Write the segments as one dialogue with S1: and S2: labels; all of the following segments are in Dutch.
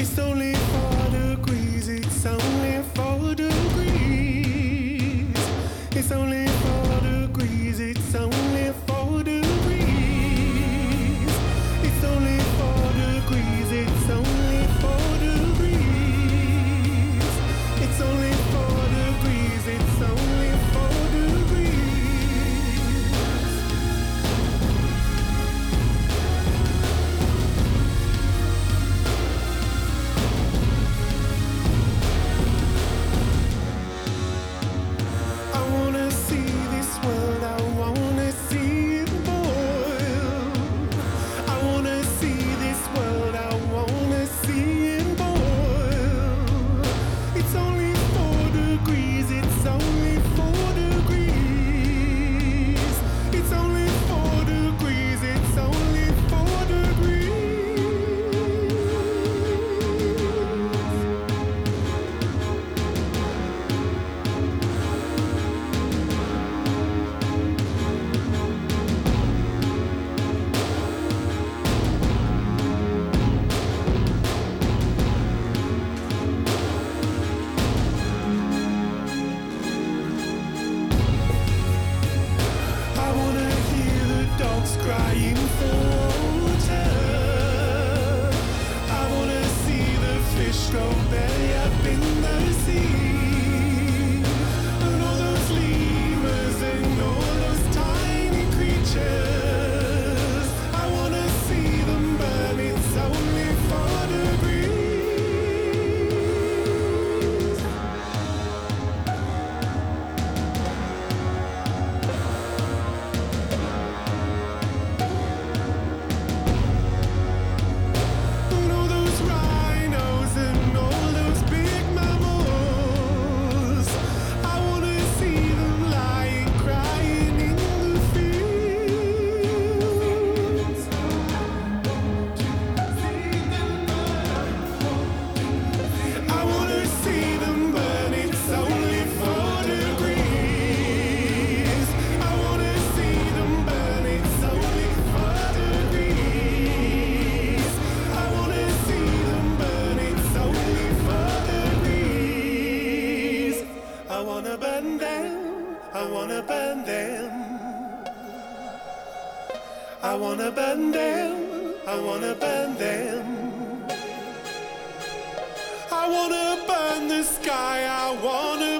S1: it's only them. I wanna burn them. I wanna burn the sky. I wanna.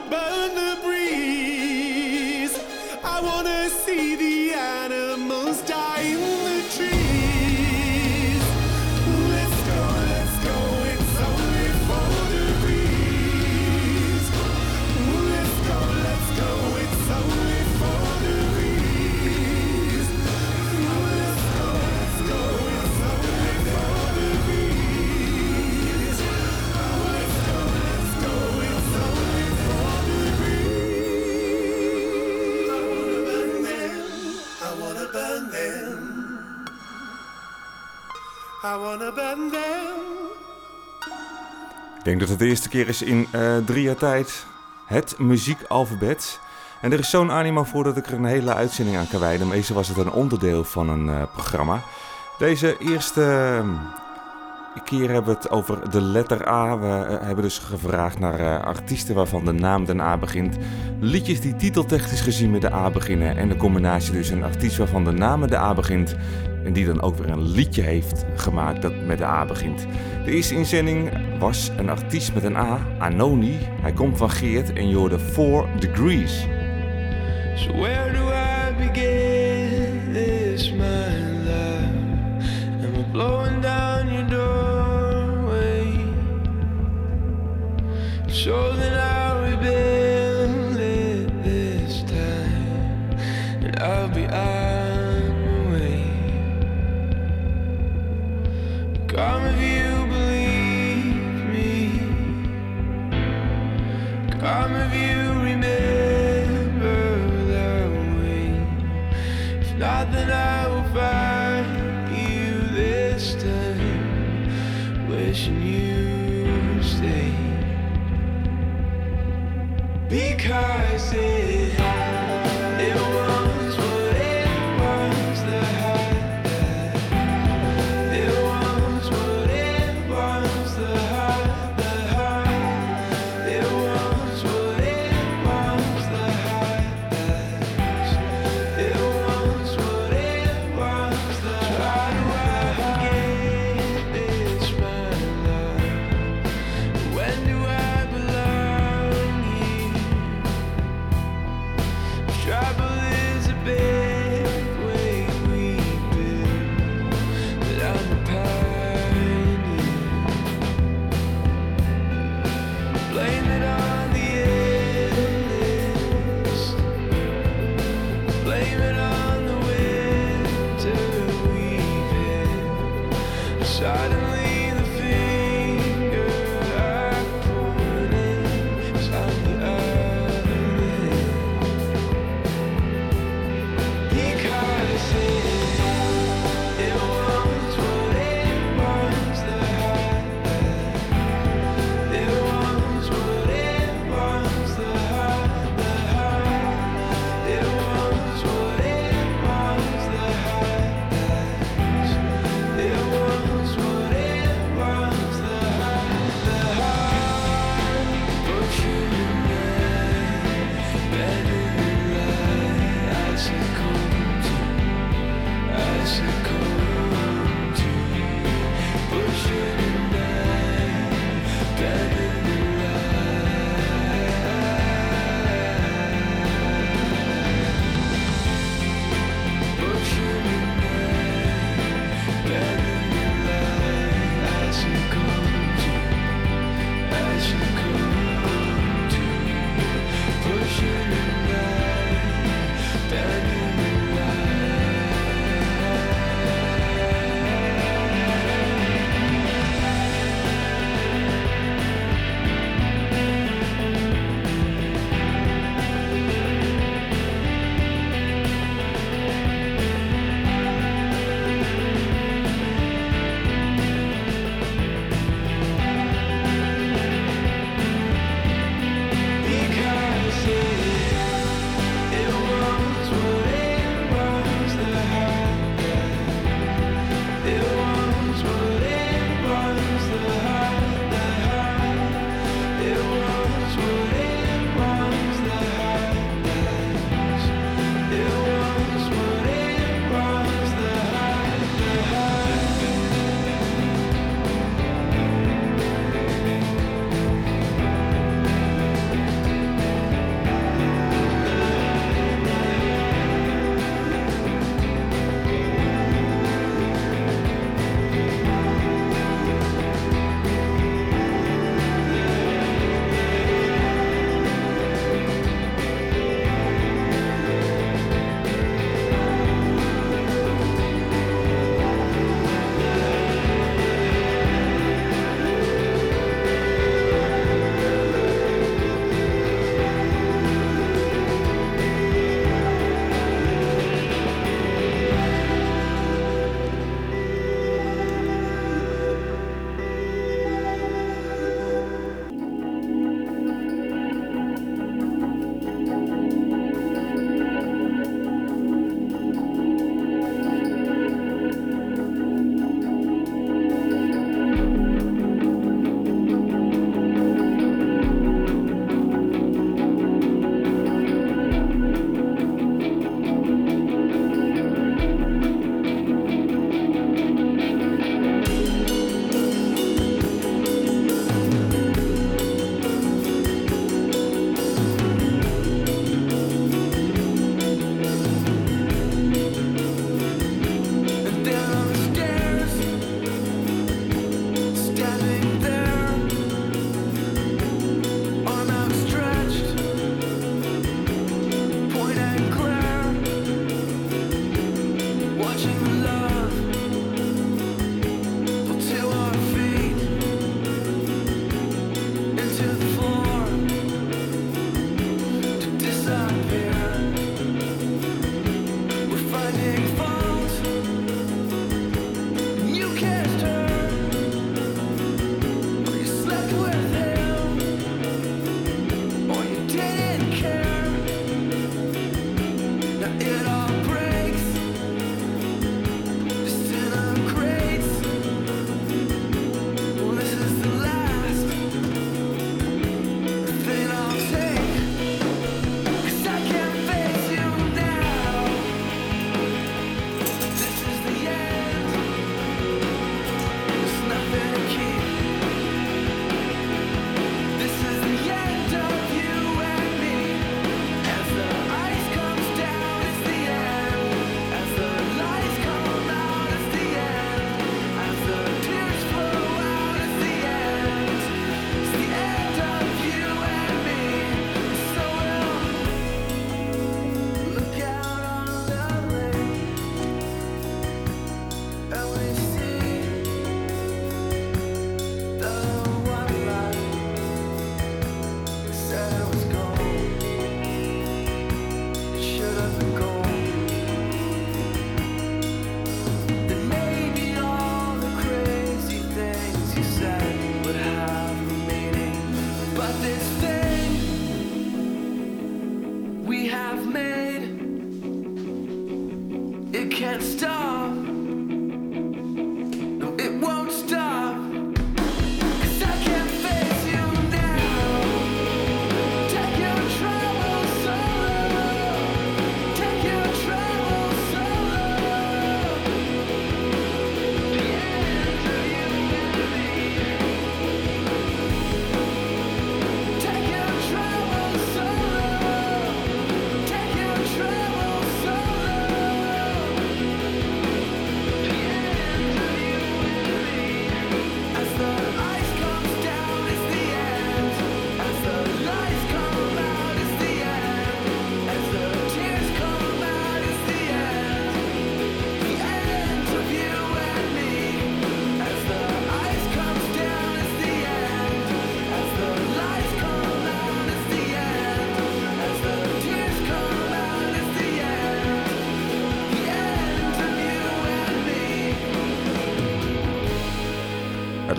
S2: Ik denk dat het de eerste keer is in uh, drie jaar tijd het muziekalfabet. En er is zo'n animo voor dat ik er een hele uitzending aan kan wijden. Meestal was het een onderdeel van een uh, programma. Deze eerste uh, keer hebben we het over de letter A. We hebben dus gevraagd naar artiesten waarvan de naam de A begint. Liedjes die titeltechnisch gezien met de A beginnen. En de combinatie dus een artiest waarvan de naam de A begint. En die dan ook weer een liedje heeft gemaakt dat met de A begint. De eerste inzending was een artiest met een A, Anoni. Hij komt van Geert en je hoorde 4 Degrees. So where do I begin this my love? I blowing down your doorway? So time.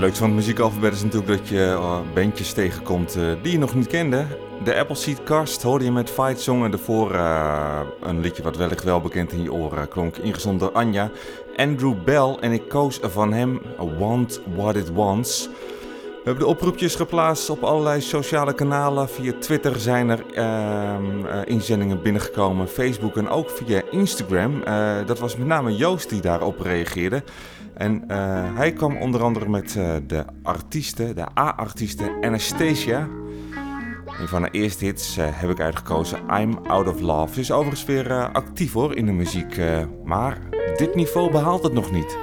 S3: Leukste van het muziekalfabet is natuurlijk dat je uh, bandjes tegenkomt uh, die je nog niet kende. De Appleseed Cast hoorde je met Fight Song en daarvoor uh, een liedje wat wellicht wel bekend in je oren klonk. Ingezond door Anja. Andrew Bell en ik koos van hem Want What It Wants. We hebben de oproepjes geplaatst op allerlei sociale kanalen. Via Twitter zijn er uh, inzendingen binnengekomen, Facebook en ook via Instagram. Dat was met name Joost die daarop reageerde. En uh, hij kwam onder andere met de artiesten, de A-artiesten Anastasia. Een van de eerste hits heb ik uitgekozen, I'm Out of Love. Ze is overigens weer actief hoor in de muziek, maar dit niveau behaalt het nog niet.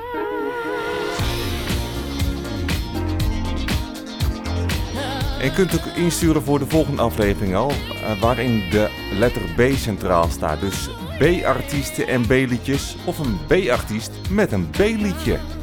S3: En je kunt ook insturen voor de volgende aflevering al, waarin de letter B centraal staat. Dus B-artiesten en B-liedjes of een B-artiest met een B-liedje.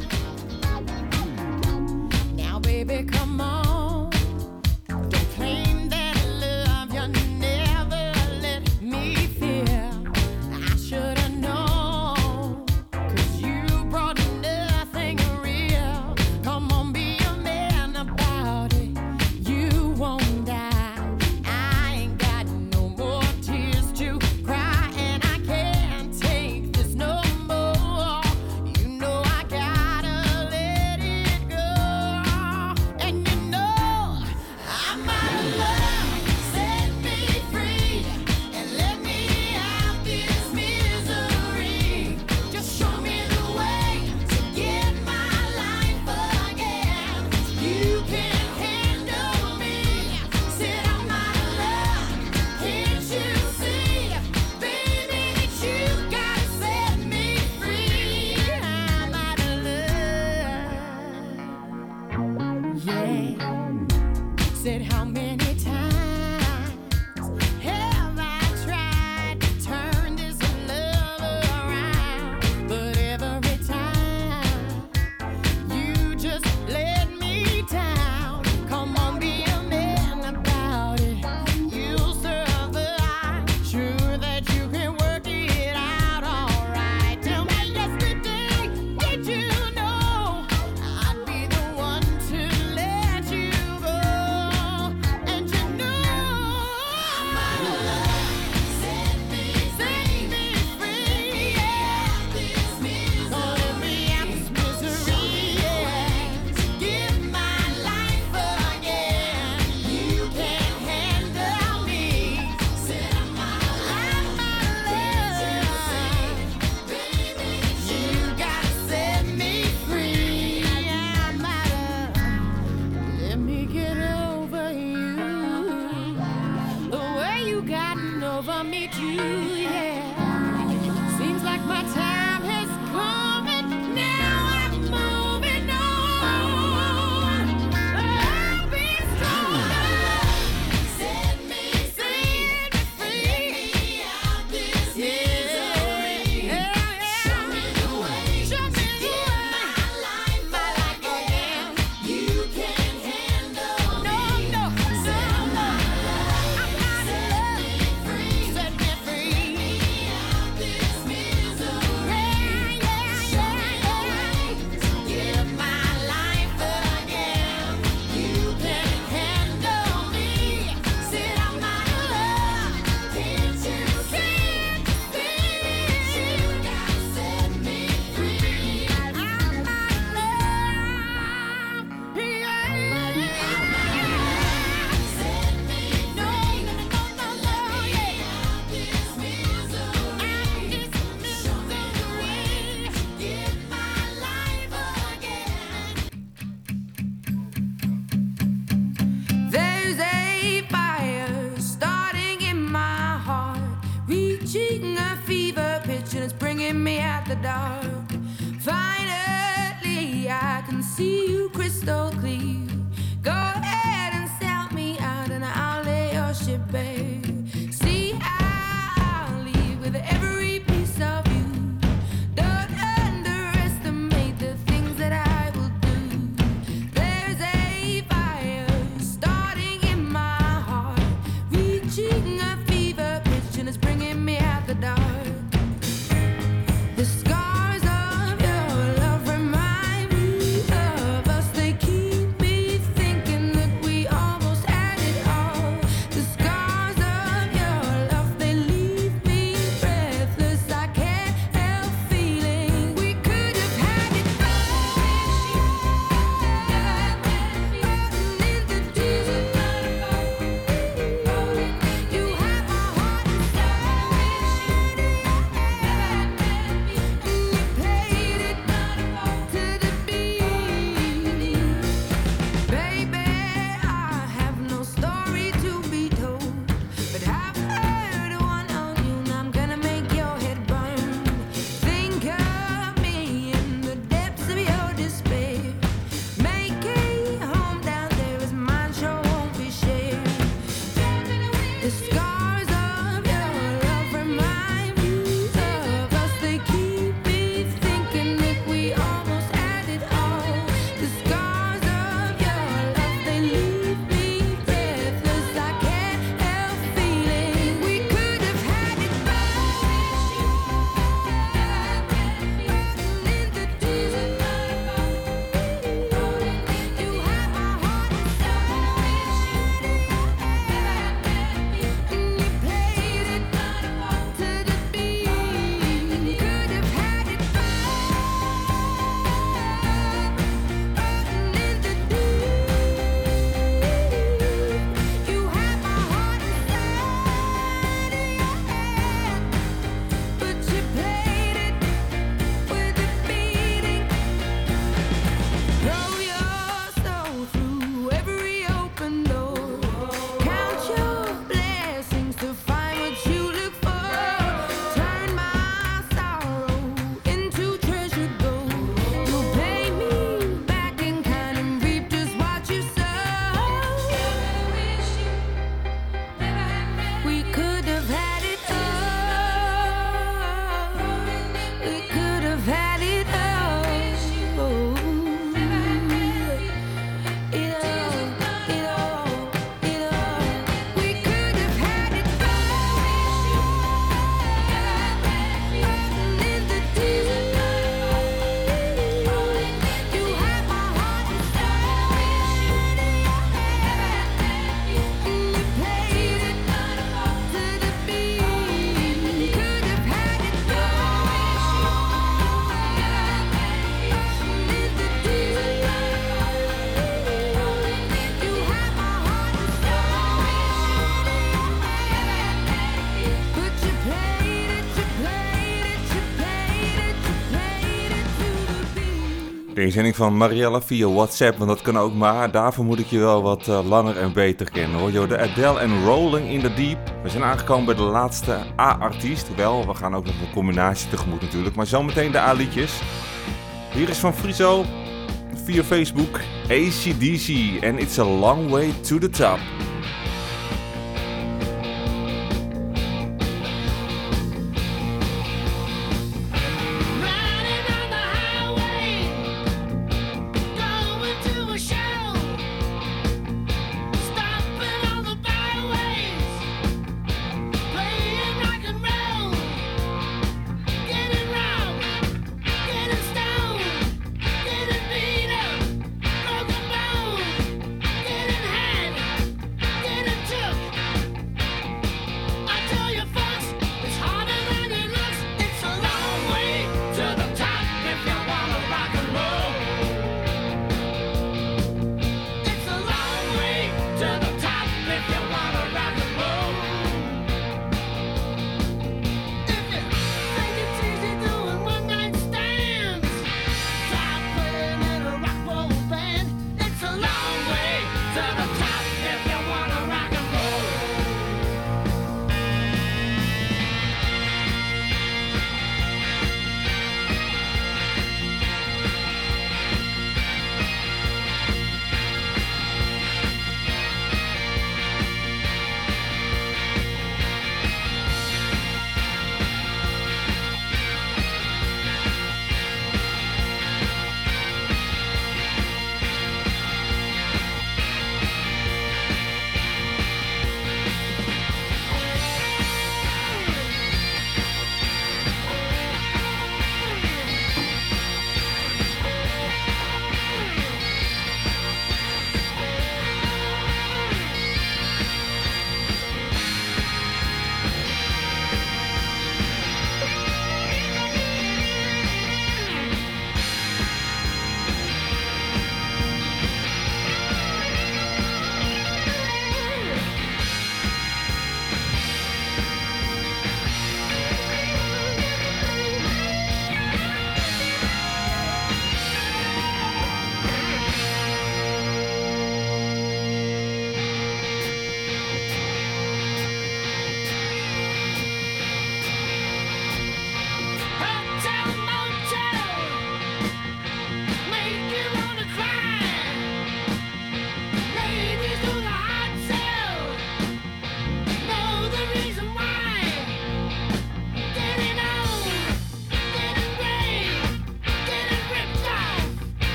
S4: Inzending van Mariella via WhatsApp, want dat kan ook maar. Daarvoor moet ik je wel wat uh, langer en beter kennen hoor. Yo, de Adele en Rolling in the Deep. We zijn aangekomen bij de laatste A-artiest. Wel, we gaan ook nog een combinatie tegemoet natuurlijk. Maar zometeen de A-liedjes. Hier is van Friso via Facebook ACDC en It's a Long Way to the Top.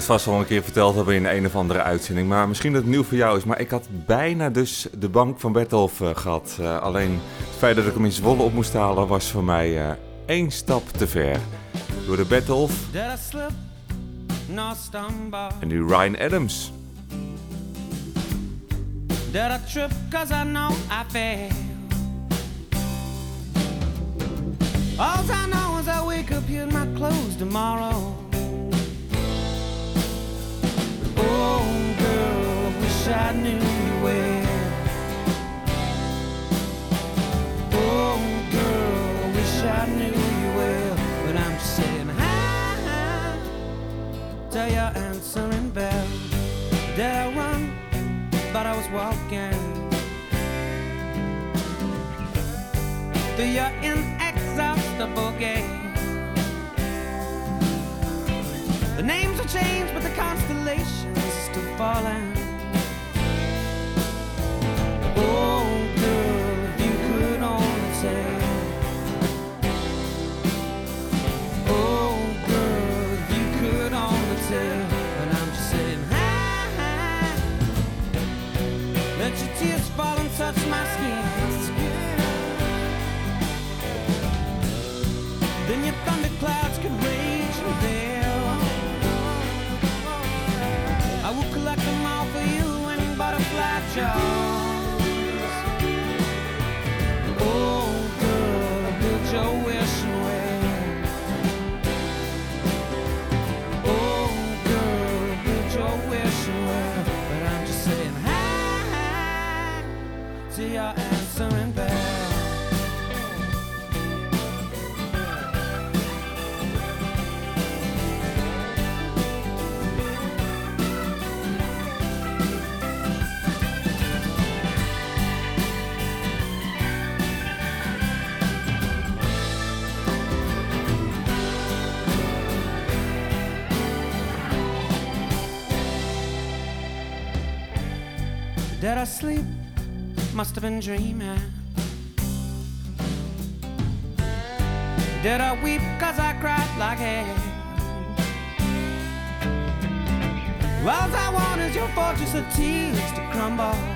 S4: zal het vast wel een keer verteld hebben in een of andere uitzending. Maar misschien dat het nieuw voor jou is. Maar ik had bijna dus de bank van Bertolf eh, gehad. Eh, alleen het feit dat ik hem in Zwolle op moest halen was voor mij eh, één stap te ver. Door de Bertolf. En nu Ryan Adams.
S5: Did I trip cause I know I fail. All I know is I wake up in my clothes tomorrow. wish I knew you well. Oh, girl, wish I knew you well. But I'm saying hi, hi to your answering bell. Did I run? But I was walking through your inexhaustible gate. The names will change, but the constellations still falling. Oh.
S6: asleep, must have been dreaming. Did I weep cause I cried like hell? All I want is your fortress of tears to crumble.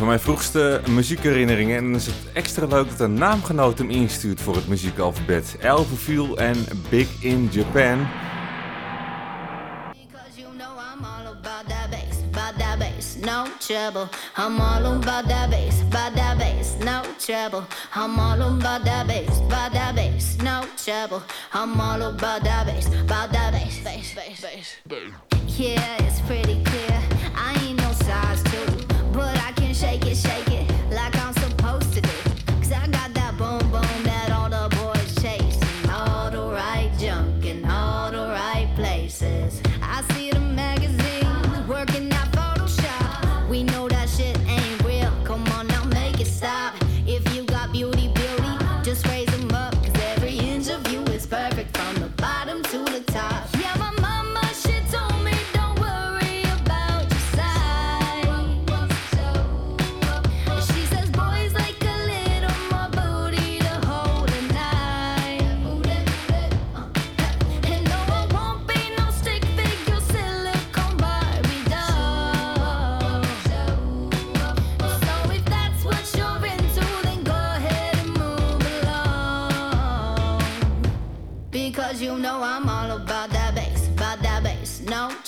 S4: van mijn vroegste muziekherinneringen. En dan is het extra leuk dat een naamgenoot hem instuurt voor het muziekalfabet. Elveviel en Big in Japan.
S3: I'm all no shake it, shake it like I'm.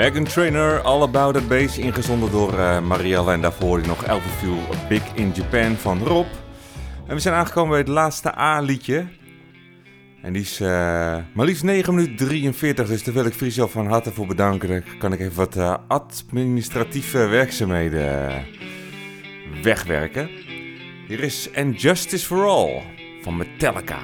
S4: Megan Trainor, All About It Bass, ingezonden door eh, Marielle. En daarvoor nog Elverview Big in Japan van Rob. En we zijn aangekomen bij het laatste A-liedje. En die is eh, maar liefst 9 minuten 43, dus daar wil ik Friso van harte voor bedanken. Dan kan ik even wat eh, administratieve werkzaamheden wegwerken. Hier is And Justice for All van Metallica.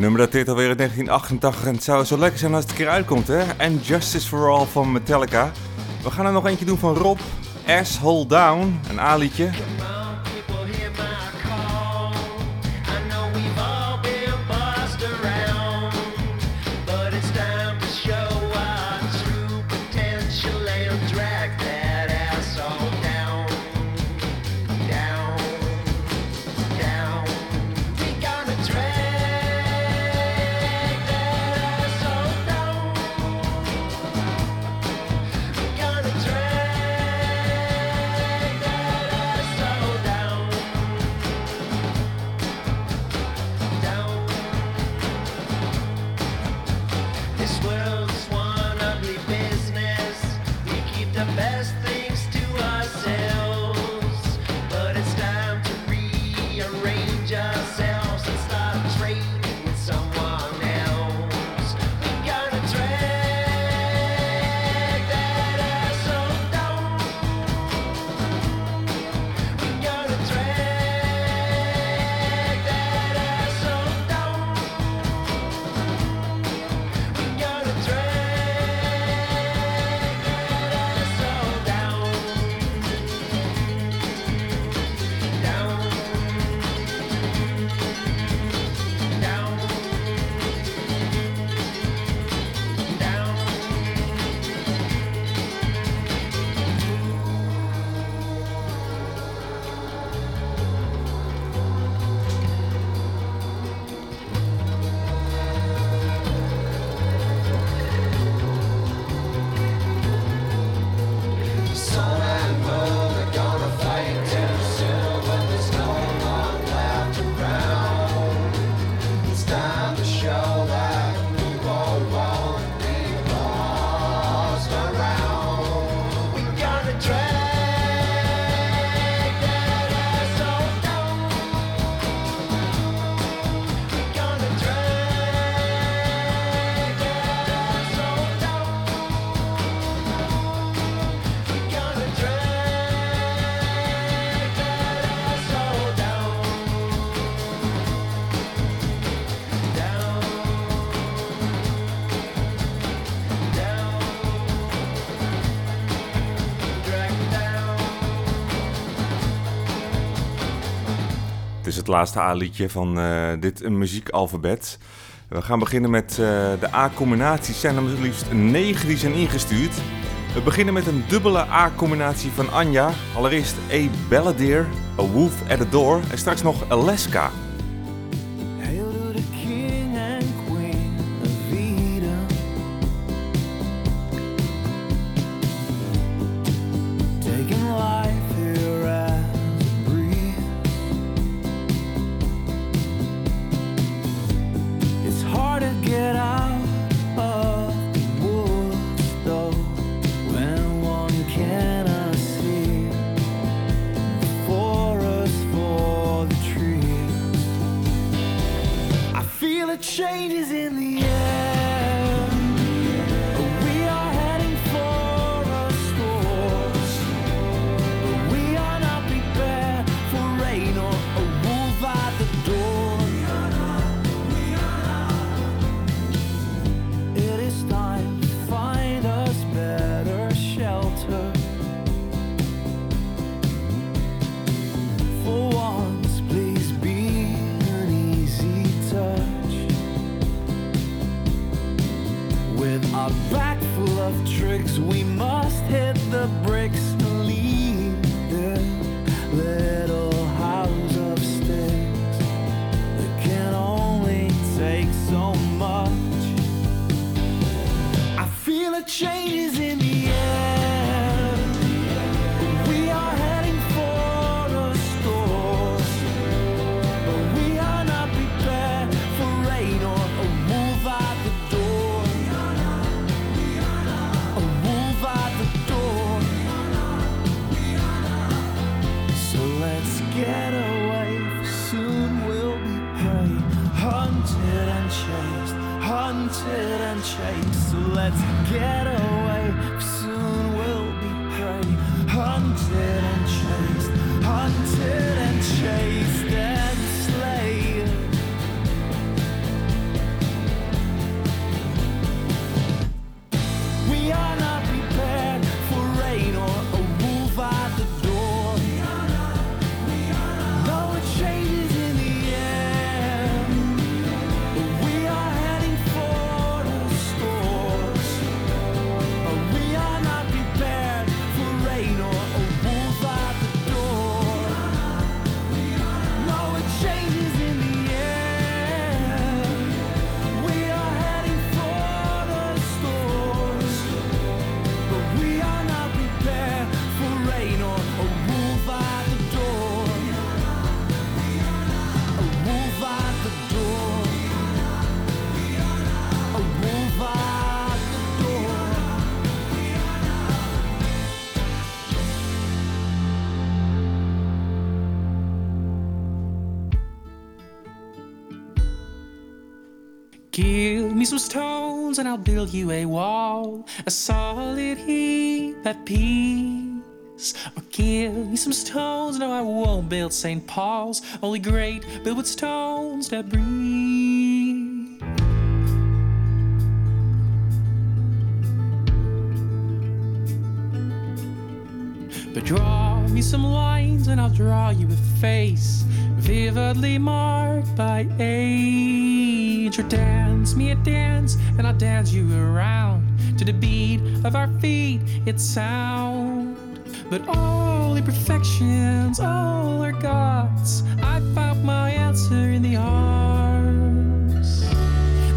S7: nummer dat dit alweer in 1988 en het zou zo lekker zijn als het een keer uitkomt, hè? And Justice for All van Metallica. We gaan er nog eentje doen van Rob, Asshole Down, een A-liedje. laatste A-liedje van uh, dit muziekalfabet. We gaan beginnen met eh, de A-combinaties. zijn er maar liefst 9 die zijn ingestuurd. We beginnen met een dubbele A-combinatie van Anja. Allereerst A Balladeer, A Wolf at the Door en straks nog Alaska.
S8: Stones and I'll build you a wall, a solid heap at peace. Or give me some stones, no, I won't build St. Paul's, only great, build with stones that breathe. But draw me some lines and I'll draw you a face vividly marked by age. Or dance me a dance and I'll dance you around to the beat of our feet. It's sound. But all imperfections, all are God's. I found my answer in the arms,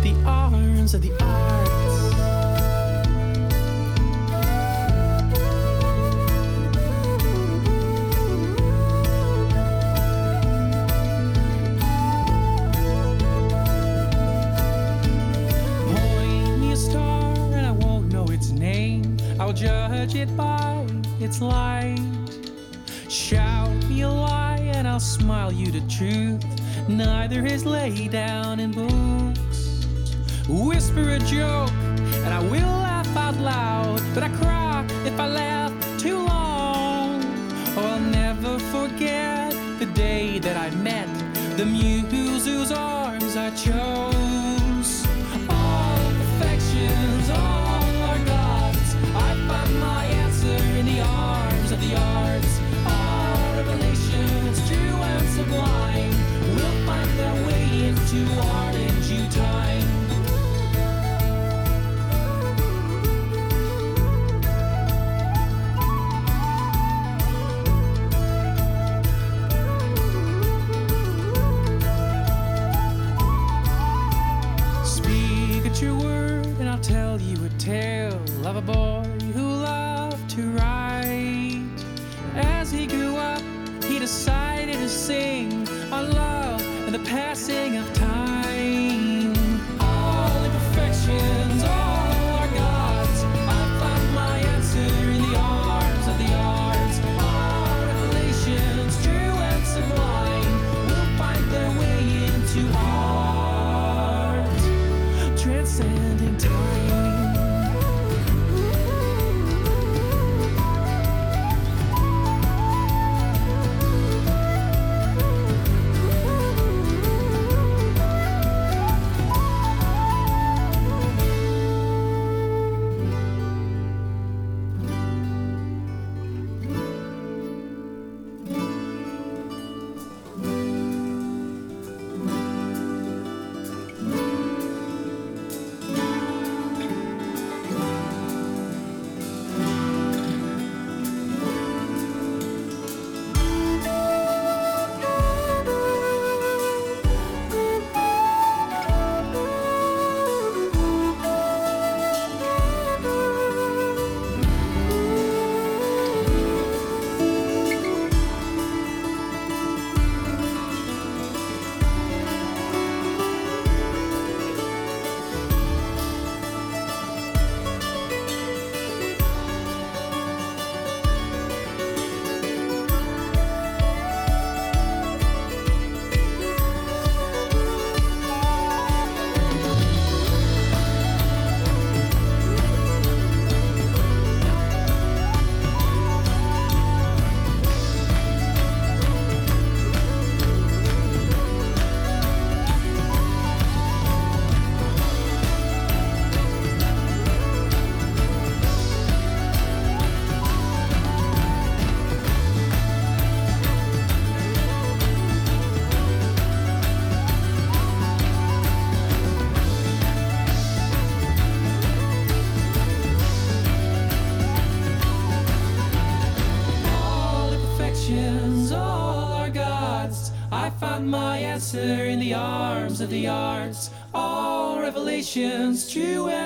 S8: the arms of the arts. Judge it by its light. Shout me a lie and I'll smile you the truth. Neither is laid down in books. Whisper a joke and I will laugh out loud. But I cry if I laugh too long. Oh, I'll never forget the day that I met the muse whose arms I chose.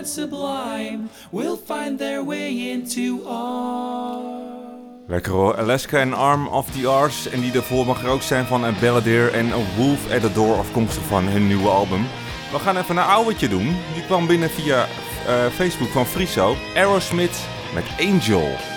S8: Sublime, will find their way into.
S4: Lekker hoor. Alaska en Arm of the Arts. En die daarvoor mag er ook zijn van een Balladeer en een Wolf at the Door afkomstig van hun nieuwe album. We gaan even een ouwtje doen. Die kwam binnen via eh, Facebook van Friso. Aerosmith met. Angel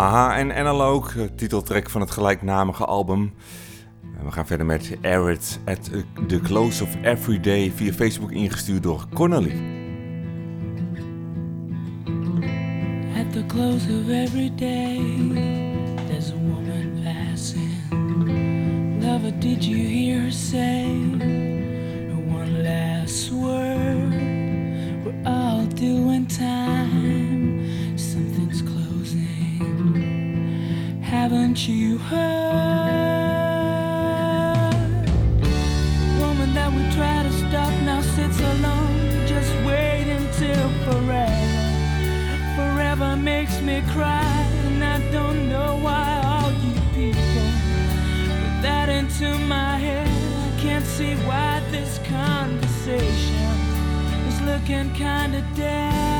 S4: Aha en Analog, eh, titeltrack van het gelijknamige album. Eh, we gaan verder met Arid at eh, the Close of Every Day via Facebook ingestuurd door Connolly.
S9: At the close of everyday. second kind of
S3: dead.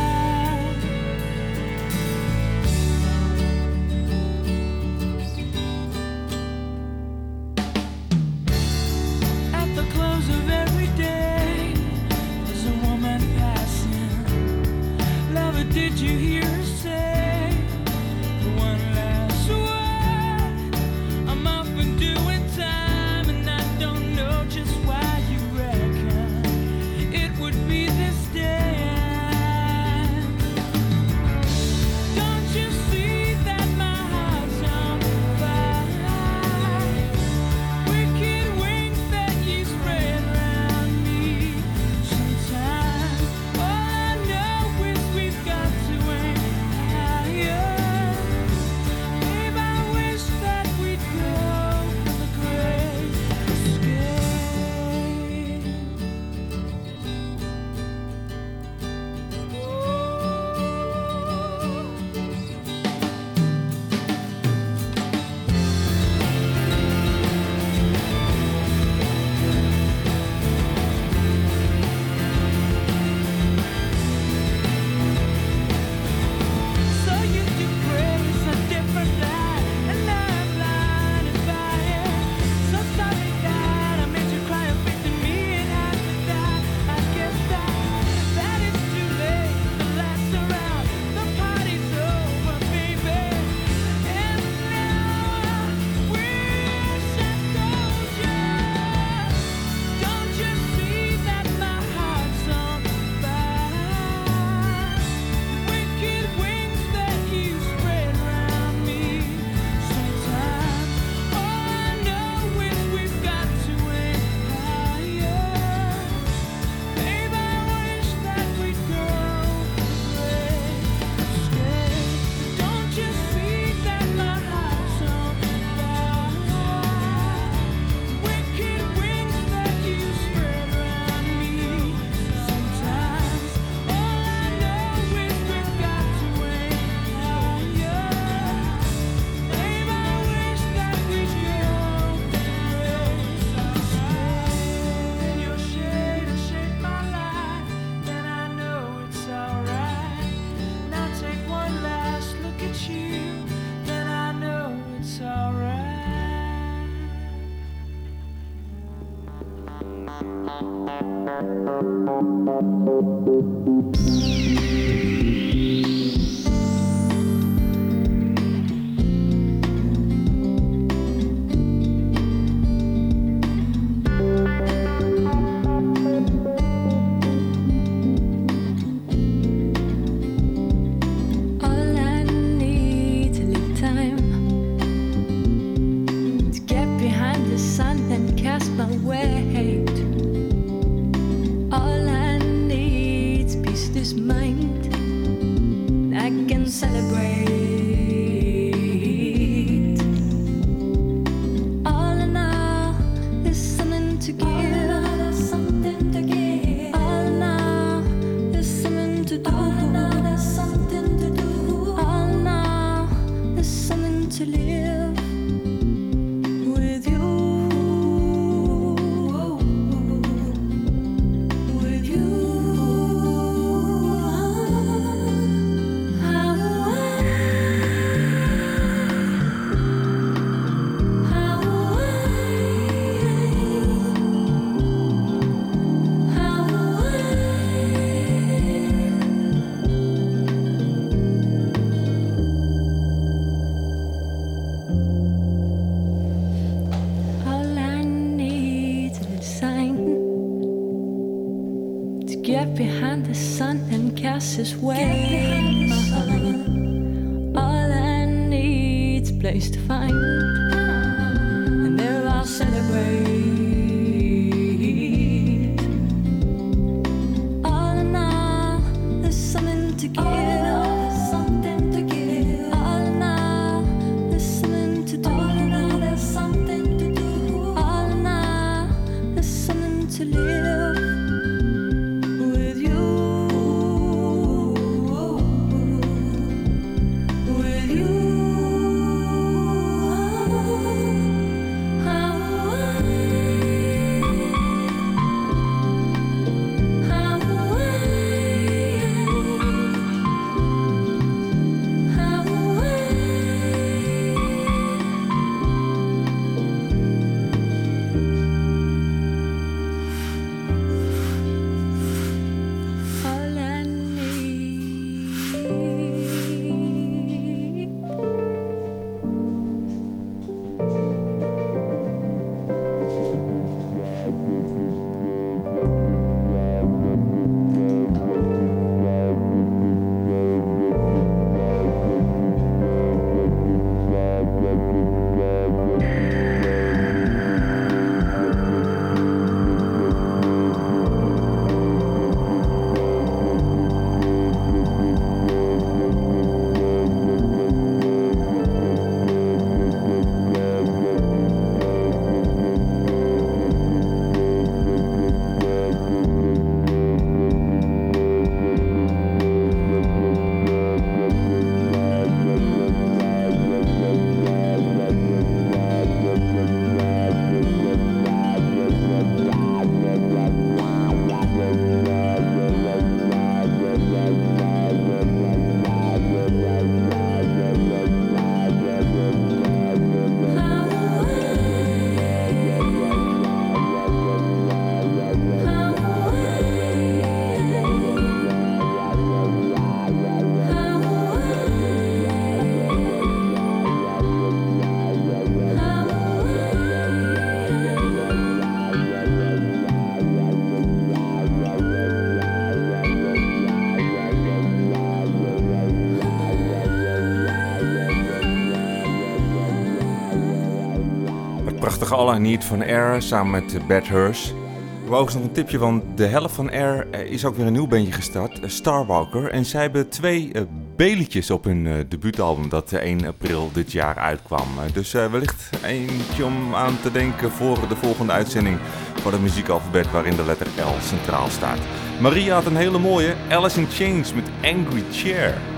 S3: Música nicest way.
S4: Het prachtige All I Need van Air samen met Bad Hurs. Overigens nog een tipje, want de helft van Air eh, is ook weer een nieuw bandje gestart, eh, Starwalker. En zij hebben twee eh, B-liedjes op hun debuutalbum dat eh, 1 april dit jaar uitkwam. Dus wellicht eentje om aan te denken voor de volgende uitzending van het muziekalfabet waarin de letter L centraal staat. Maria had een hele mooie Alice in Chains met Angry Chair.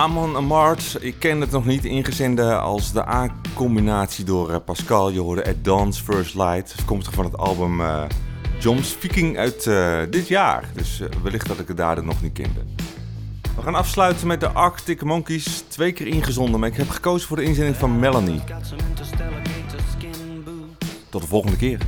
S4: Amon Amart. Ik ken het nog niet ingezenden als de A-combinatie door eh, Pascal. Je hoorde At dance First Light, afkomstig van het album eh, uh, John uit eh, dit jaar. Dus wellicht dat ik het daar nog niet kende. We gaan afsluiten met de Arctic Monkeys. Twee keer ingezonden, maar ik heb gekozen voor de inzending van Melanie. Tot de volgende keer.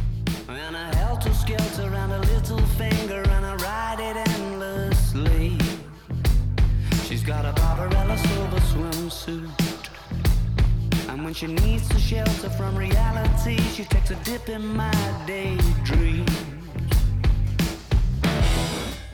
S6: shelter from reality. She takes a dip in my daydreams.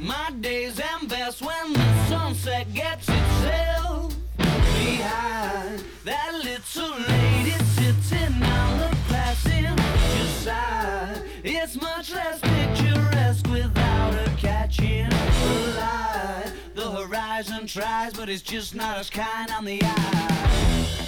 S6: My days end best when the sunset gets itself behind that little lady sitting on the passenger side. It's much less picturesque without her catching the light. The horizon tries, but it's just not as kind on the eye.